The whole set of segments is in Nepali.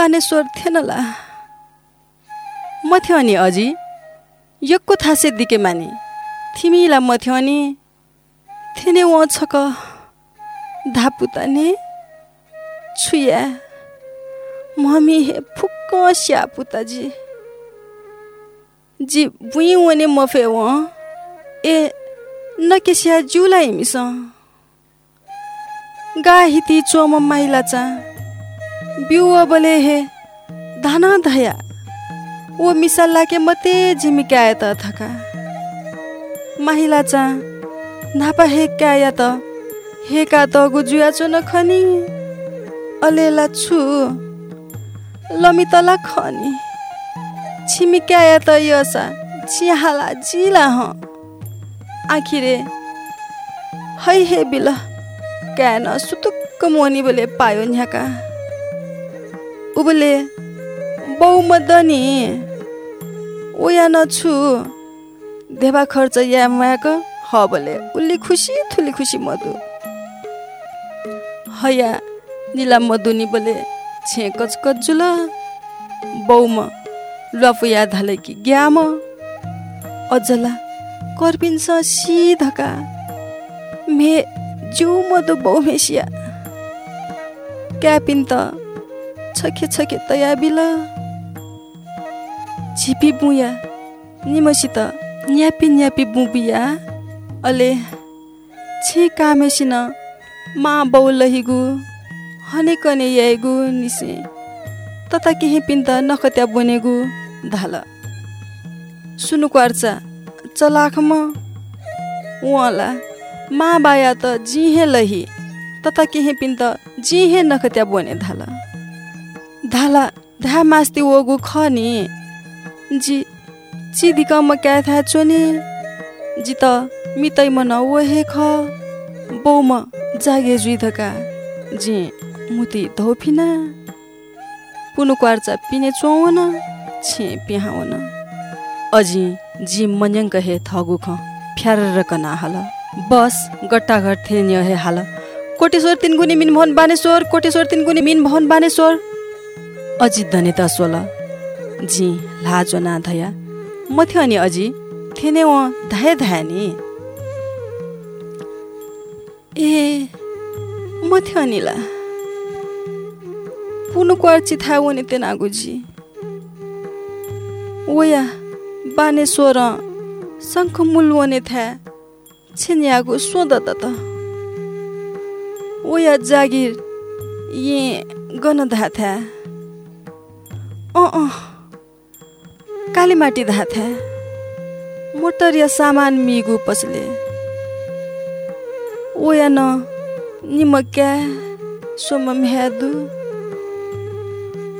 बानेश्वर थिएनला म थियो नि अझी यक्को थासे दिके मानि। थिमिला म थियो नि थिने छक धापुता ने छुया। मम्मी हे फुक्क स्या पुताजी। जी बुई वने फे व ए नकेस्या जुलाई मिस। गा हिती चोम माइला चा बिउ बले हे धाना धया मिसल्ला के मते झिमिकाए त थका। माहिला चा नापा हे क्या त हेका त गुजुया चो नखनी। अलेला छु लमी तला खनी। छिमिकाया त यसा चिहाला जिला ह। आखिरे है हे बिल क्या न सुतुक्क मोनी बोले पायो न्याका। उबले बौ मदनी ओया नछु। देवा खर्च या मायाक ह बोले उल्ली खुसी थुली खुसी मधु। हया निला मधुनी बोले छे कच कजुल बौम लफुया धाले कि ग्याम। अजला कर्पिन्छ सिधका। मे जिउ मधु बौ मेसिया क्यापिन त छके छके तया बिल झिपी बुया निमसित न्यापी न्यापी बुबिया अले छि कामेसिन मा बौ लहिगु हनेकने याइगु निसे तता केही पिन्त नखत्या बनेगु धाल सुनु क्वार्चा चलाखम वला मा बाया त जिहे लही तता केही पिन्त जिहे नखत्या बने धाल धाला धा मास्ती वगु खनी। जी चिदिक म क्या था चोने। जी त मितै मन वहे ख। बौ म जागे जुइधका। जी मुती धौफिना। पुनु क्वार्चा पिने चौवन छे पिहावन अजी जी मन्यङ कहे थगु ख। फ्यार कना हाल। बस गट्टाघट थे न्य हे हाल। कोटेश्वर तिन गुनी मिन भवन बानेश्वर कोटेश्वर तिन गुनी मिन भवन बानेश्वर। अजी धनेता सोल। जी लाजो ना धया। म थियो नि अजी। थेने व धाय धाय नि। ए म थियो नि ला। पुनु क्वार्ची थाहा वने आगुजी ओया बानेश्वर शङ्ख मुलवने था छिन्यागु सोध ओया जागिर। ये गन धा अँ अँ। कालीमाटी धा था मोटर या सामान मिगु पसले। ओया न निमक्या सोम म्यादु।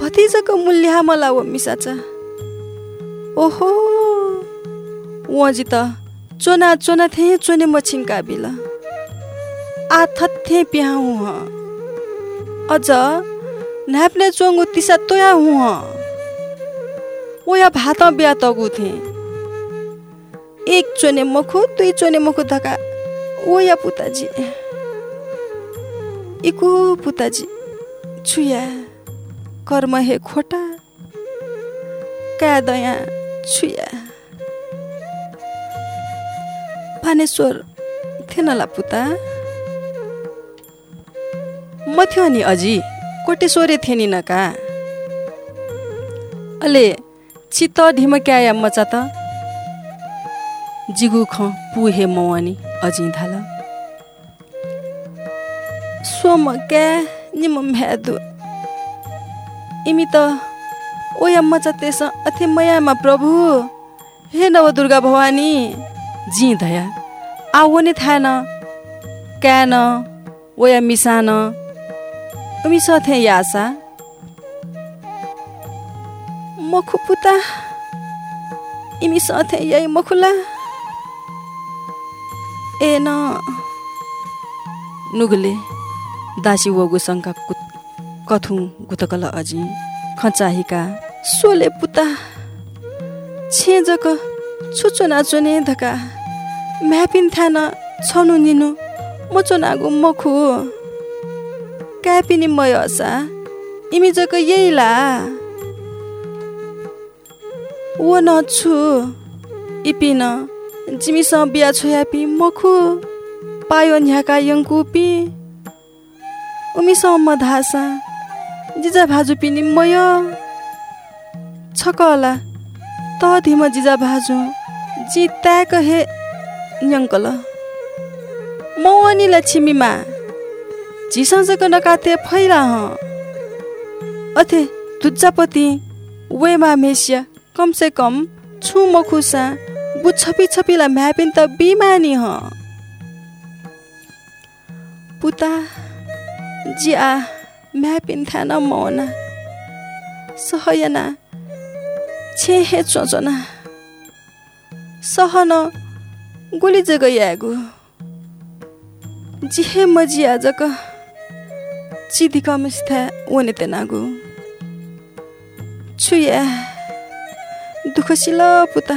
भतिजाको मूल्य मला व मिसाचा। ओहो। वजी त चोना चोना चोने मछिङ काबिल। आ थथे प्याउ अझ नाप्ने चोङ्गो तिसा तोया हु। भात बिहा तगु थे एक चोने मखु दुई चोने मखु धका ओया पुताजी इकु पुताजी छुया कर्म हे खोटा क्या दया छुया पानेश्वर थिएनला पुता म थियो नि अझी कोटेश्वरे थिएँ नि नका अले चित्त ढिमक्याया मचा त? जिगु ख पुहे मवानी धाल सोम क्या निम म्यादु। इमी त ओया मचा तेस अथे मयामा प्रभु। हे नव दुर्गा भवानी जी धया आwo नि थाहा न क्या न ओया मिसान। उमी सथे यासा। मखु पुता इमी सथे यही मखुला। ए न। नुगले दासी वगु शङ्का कथु गुतकल अझी खचाहिका सोले पुता। छेजक छुचो नाचोने धका म्यापिन थान छनु निनु मचो नागु मखु। क्यापिनी मय हसा इमी यही ला वो न छु इपिन जिमीसँग बिहा छोयापी मखु पायो न्याका यङ्कुपी उमीसँग म धासा जिजा भाजु पिनी मय छकला त धिम जिजा भाजु जी हे न्यङ्कल मौनीला छिमीमा झिसँग नकाते फैला अथे धुच्चापति वेमा मेसिया से कम छु मखुसा बु छपी छपीला म्यापिन त बिमानी ह। पुता जिया म्यापिन थान मौना। सहयना छे हे चोचना। सहन गोली जगयागु जिहे मजी आजक चिदी कमिस्था ओने तेनागु। छुया। दुःखशिल पुता।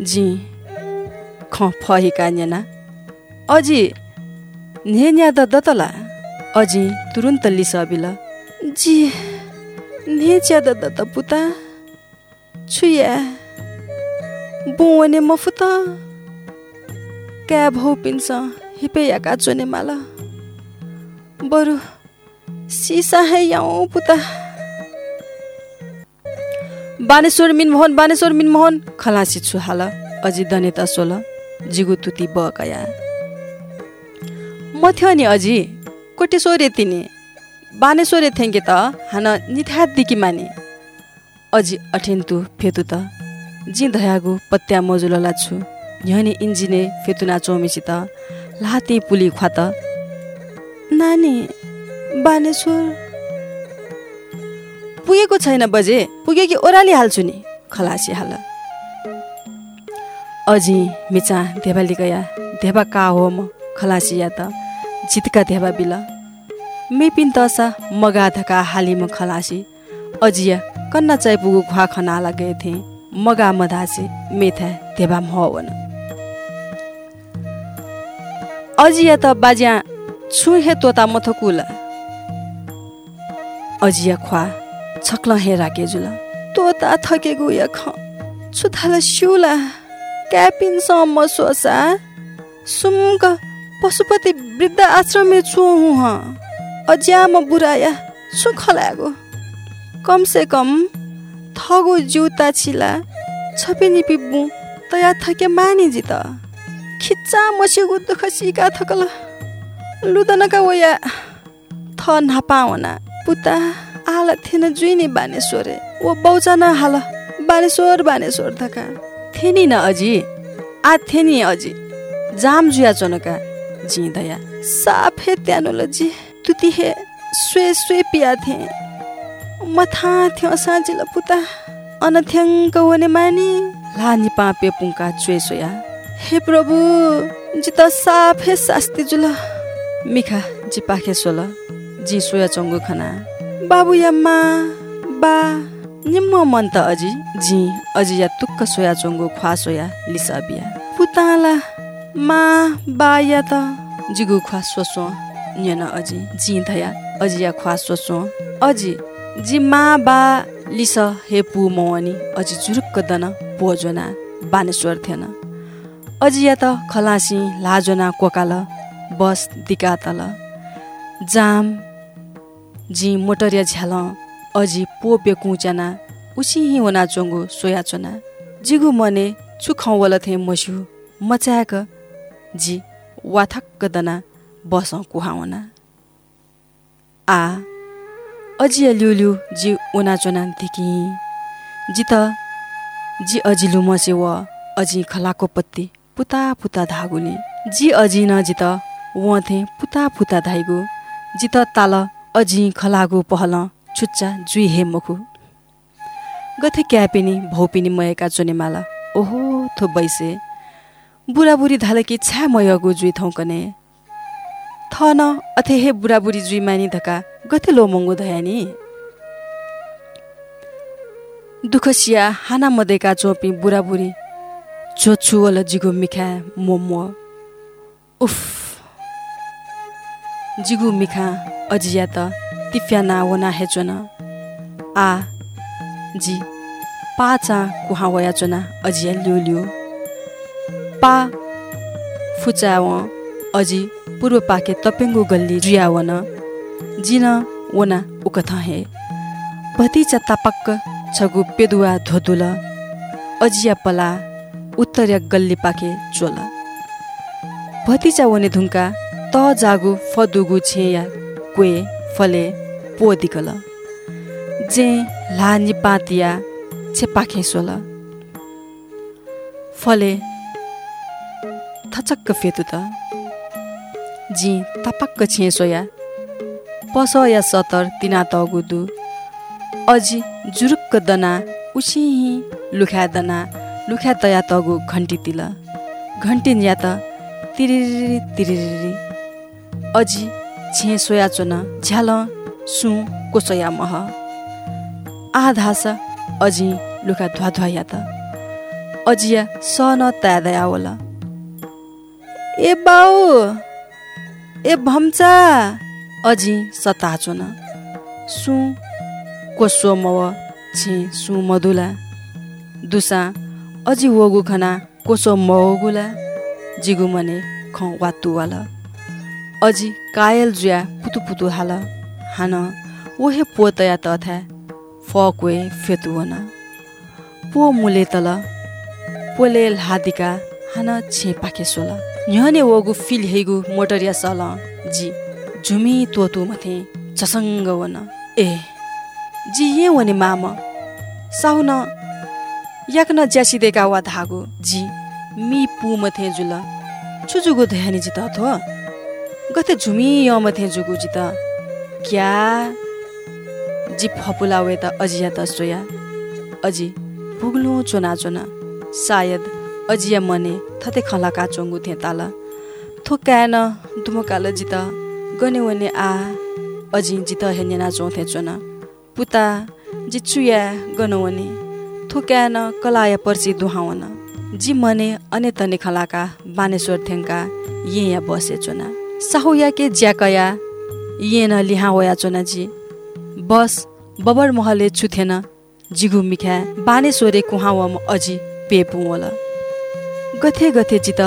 जी ख फहिका न्याना अझी न्या द दतला अझी तुरुन्त लिसबिल जी ने च्या द दत पुता। छुया। बुवने मफुत। क्या भौ पिन्छ हिपे याका चोने माला। बरु सिसा है याउ पुता। बानेश्वर मिनमोहन बानेश्वर मिनमोहन। खलासी छु हाल अझै दनेता सोल जिगु तुति बकया। म थियो नि अझी कोटेश्वरे तिनी। बानेश्वरे थेङ्के त हान निथ्यादिकी माने। अझी अठेन्तु फेतु त जी धयागु पत्या मजुलला छु। यहने इन्जिने फेतुना चौमिसित लाते पुली ख्वात नानी बानेश्वर पुगेको छैन बजे पुगे कि ओह्राली हाल्छु नि। खलासी हाल अझी मिचा धेबाली गया धेबा का हो म? खलासी या त जितका धेबा बिल। मेपिन तसा मगा धका हाली म खलासी। अजिया कन्ना चाइ पुगु खुवा खनाला गए थिए मगा मधासे मेथा अजिया त बाज्या छु हे तोता मथकुला। अजिया ख्वा छक्ल हे राके जुला तोता थकेगु या ख। छुथाला सिउला क्यापिन सम्म सोसा। सुम्क पशुपति वृद्ध आश्रमे छु हुँ ह। अज्या म बुराया छु खलागो कम से कम थगो जुता छिला। छपेनी पिब्बु तया थके मानी जित खिच्चा मसिगु दुख सिका थकल। लुदनका वया। थ नापावना पुता। आला थिएन जुइने बानेश्वरे। ओ बौचाना हाल बानेश्वर बानेश्वर थका थेनी न अझी आ थेनी अझी जाम जुया चनका जिँदया साफे त्यानुल जी। तुति हे स्वे स्वे पिया थे। मथा थियो साँझिल पुता। अनथ्याङ्क वने मानी। लानी पापे पुङ्का चुए सोया हे प्रभु जित साफे शास्ति जुल। मिखा जी पाखे सोल। जी सोया चङ्गु खना। बाबु याम्मा बा निम्म मन त अझी जी अझी या तुक्क सोया चङ्गु ख्वा सोया लिसा बिया पुताला मा बा या त जिगु ख्वा सोसो न्यन अझी जी धया अझी या ख्वा सोसो। अझी जी मा बा लिस हे पु मवनी अझी जुरुक्क दन पोजोना बानेश्वर थिएन अझी या त खलासी लाजोना कोकाल बस दिकातल जाम जी मोटरिया झ्याल अझी पो बेकुचना उसी वना चोङ्गो सोया चोना। जिगु मने चुखाउ वल थे मस्यु मचाक जी वाथक्क दना बस कुहावना। आ अझी ल्यु जी ओना चोना देखि जी त जी अजिलु मसे व अझी खलाको पत्ती पुता पुता धागुली। जी अझी न जी त पुता पुता धाइगु। जी त ताल अझी खलागु पहल छुच्चा जुइ हे मखु। गथे क्यापिनी भौपिनी मयका चोनेमाला। ओहो थो बैसे बुढाबुढी धालकी छ्या मयगु जुइ थौकने। थन अथे हे बुढाबुढी जुइ मानी धका गथे लो महँगो धयानी। दुखसिया हाना मदेका चोपी बुढाबुढी चोछु जिगो मिखा मोमो। उफ। जिगु मिखा अजिया त तिफ्या ना वना हेचोन आ जी पाचा कुहा वया अजिया लियो लियो पा फुचा व अजी पूर्व पाके तपेङ्गु गल्ली जुया वन जिन वना उकथ हे भतिचा तापक्क छगु पेदुवा धोतुल अजिया पला उत्तरिया गल्ली पाके चोल भतिचा वने धुङ्का त जागु फदुगु छेया क्वे फले पोदिकल। जे ला निपातिया छेपाखे सोल। फले थचक्क फेतु त। जी तापक्क छिए सोया। पस या सतर तिना तगुदु अझी जुरुक्क दना उसी लुख्या दना लुख्या तया तगु घन्टी तिल। घन्टी या त तिरिरी तिरिरी अझी छिए सोया चोन झ्याल सु कोसोया मह। आधास अझी लुखा धुवा धुवा या त। अजिया सन तादया होला ए बाउ ए भम्चा अझी सताचो न सु कोसो मव छि सु मधुला। दुसा अझी वगु खना कोसो मवगुला। जिगु मने ख वातु अझी कायल जुया पुतु पुतु हाल। हान ओहे पोतया तथा फक्वे फेतुवन पो मुले तल। पोले हादिका हान छे पाके सोल। न्यने वगु फिल हेगु मोटरिया सल। जी झुमी तोतु मथे चसङ्ग वन। ए जी ये वने माम। साहुन याकन ज्यासिदेका वा धागो जी मी पु मथे जुल। छुजुगु ध्यानी जित थो। गते झुमी य मथे जुगु जित क्या? जी फपुला वे त अजिया त सोया अजी पुग्नु चोना चोना। सायद अजिया मने थते खलाका चोङ्गु थिए ताल। थोक्याएन दुमकाल जित। गने वने आ अजी जित हेन्यना चोथे चोना। पुता जी चुया गनवने थोक्याएन कलाया पर्ची दुहावन जी मने अने तने खलाका बानेश्वर थेङ्का ये या बसे चोना। साहुया के ज्याकया ये न लिहा वया चोना जी बस बबर महले छुथेन जिगु मिख्या बानेश्वरे कुहावम अझी पेपु होला गथे गथे चित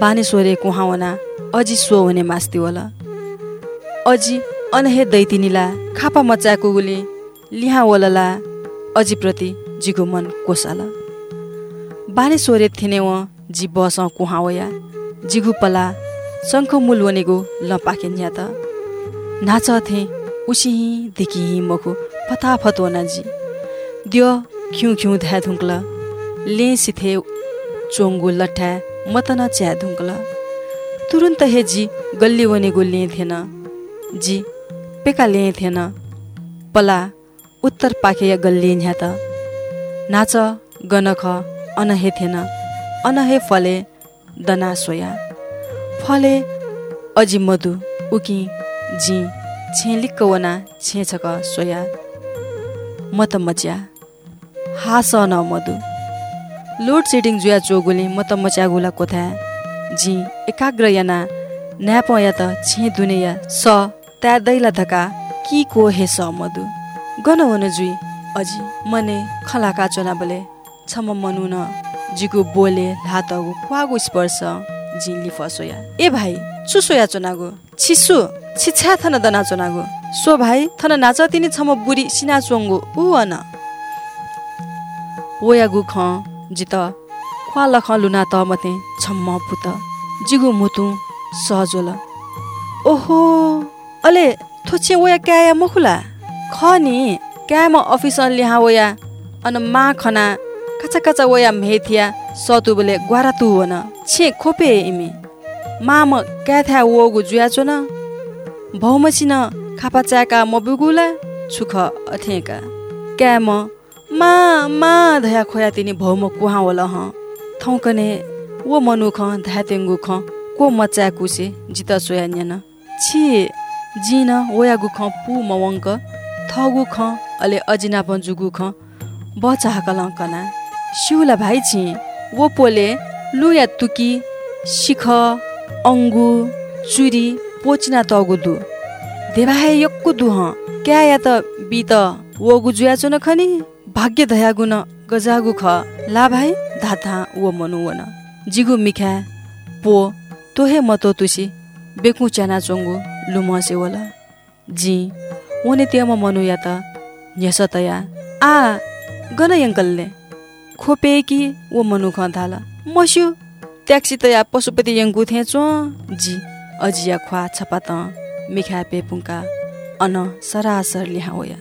बानेश्वरे कुहावना अझी सो हुने मास्ति होला अझी अनहे दैतिनीला खापा मचाएको गुली लिहा वलला अझी प्रति जिगु मन कोसाला। बानेश्वरे थिने व जी बस कुहावया जिगु पला शङ्ख मूल वनेगु लपाके न्या त। नाच थे उसी देखि मखु फताफत वना जी द्यो खिउ खिउ ध्या धुङ्क्ल ले सिथे चोङ्गु लट्ठा मतन च्या धुङ्क्ल तुरुन्त हे जी गल्ली वनेगु ले थिएन जी पेका ले थिएन पला उत्तर पाखे या गल्ली न्या त। नाच गनख अनहे थिएन अनहे फले दना सोया। फले अजी मधु उकी जी छेलिक्क वना छेछक सोया। म त मच्या। हास न मधु। लोड सेडिङ जुया चोगुले म त मच्या गुला कोथा जी एकाग्र याना न्याप या त छे दुने या स त्या दैला धका कि को हे स मधु। गन जुई अजी मने खलाका चोना बोले। छम मनु न जिगु बोले लातगु क्वागु स्पर्श। जी लिफसोया ए भाइ चुसोया चोनागु? छिसु छिछा थन दना चोनागु। सो भाइ थन नाच तिनी छम बुरी सिना चोङ्गु। उ अन। ओयागु ख जित। ख्वा लख लुना त मते छम्म पुत। जिगु मुतु सहजोल। ओहो अले थोचे ओया क्याया मखुला? ख नि क्या म अफिस लिहा ओया? अन मा खना? काचा काचा ओया मेथिया सतु बोले ग्वारा तु वन छे खोपे इमे मा म क्या थ्या वगु जुया चो न भौमसिन खापा च्याका म छुख अथेका क्या म मा मा धया खोया तिनी भौम कुहा होला ह थौकने वो मनु ख धा तेङ्गु ख को मचा कुसे जित सोया न्यान छि जिन ओया ख पु मवङ्क थगु ख अले अजिना जुगु ख बचा कलङ्कना सिउला भाइ छि वो पोले लुया तुकी शिख अङ्गु चुरी पोचिना तगु दु देवाहे यक्कु दुह क्या या त बि त वगु जुयाचो न खनि भाग्य धयागु न गजागु ख ला भाइ धाथा वो मनु वन जिगु मिखा पो तोहे मतो तुसी बेकु च्याना चोङ्गु लुमसे वला। जी ओने त्यम मनु या त तया। आ गन यङ्कलले खोपे कि वो मनु ख थाल मस्यु ट्याक्सी तया पशुपति यङ्गु थे चो। जी अजिया ख्वा छपा त मिखा पेपुङका अन सरासर लिहा होया